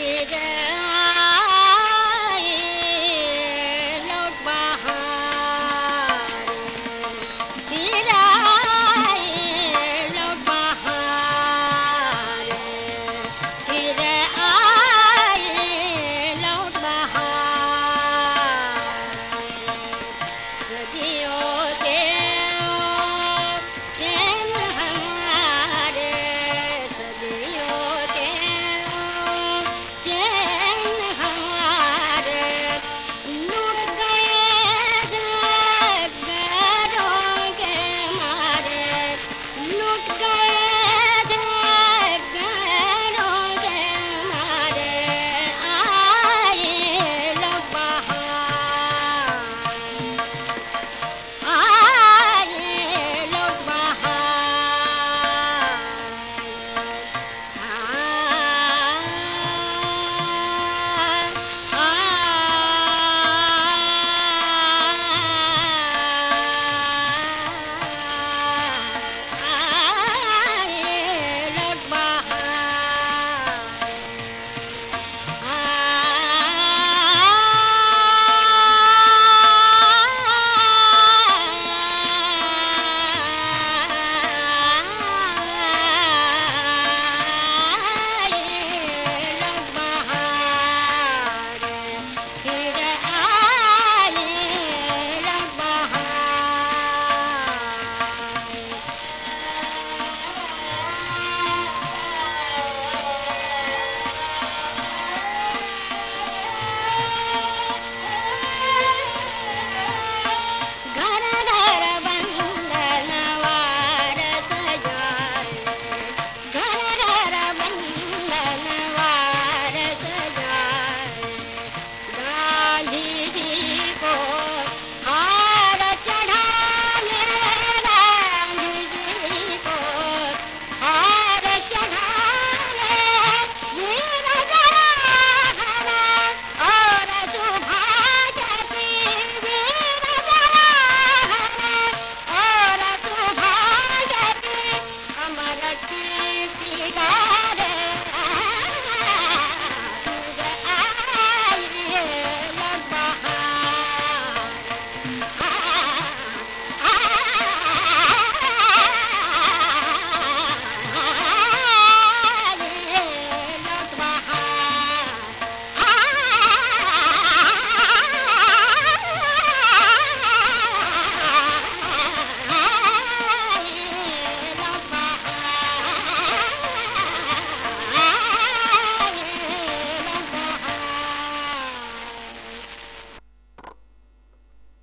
ಈಗ